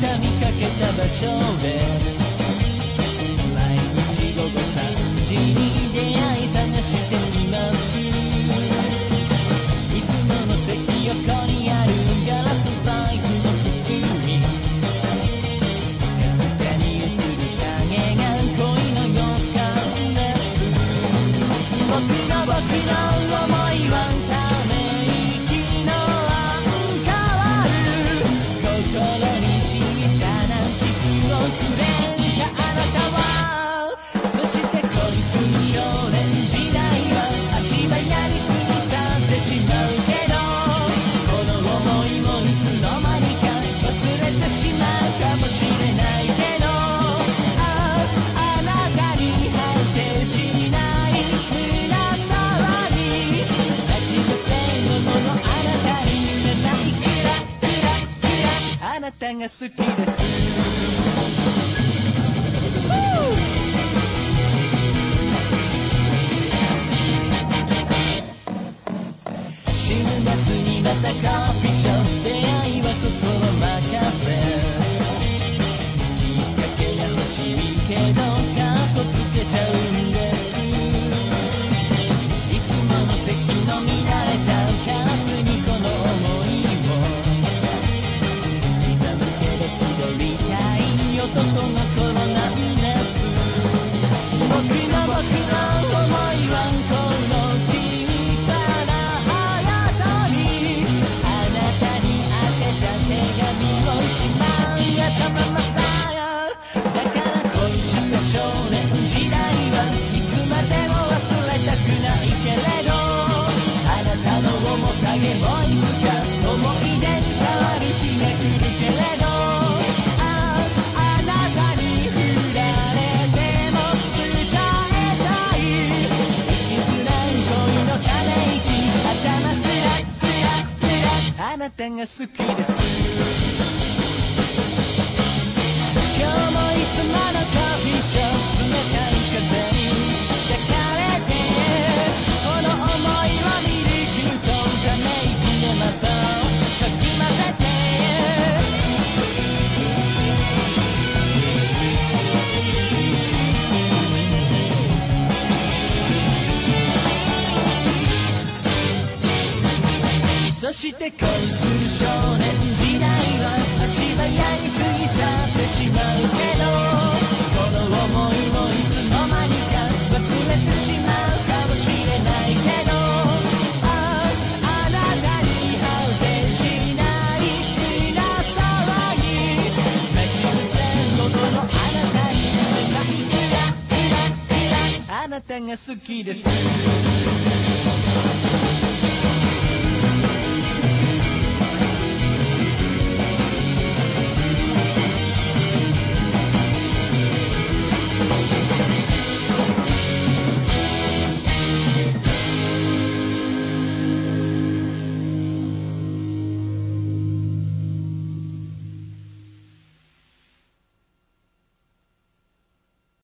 た見かけた場所が好きです。週末にまたカーピシャ tonto. が好きです。そして恋する少年時代は足早に過ぎ去ってしまうけどこの想いもいつの間にか忘れてしまうかもしれないけどあああなたに発展しない皆騒ぎ待ち伏せんほどのあなたに。あなたが好きです。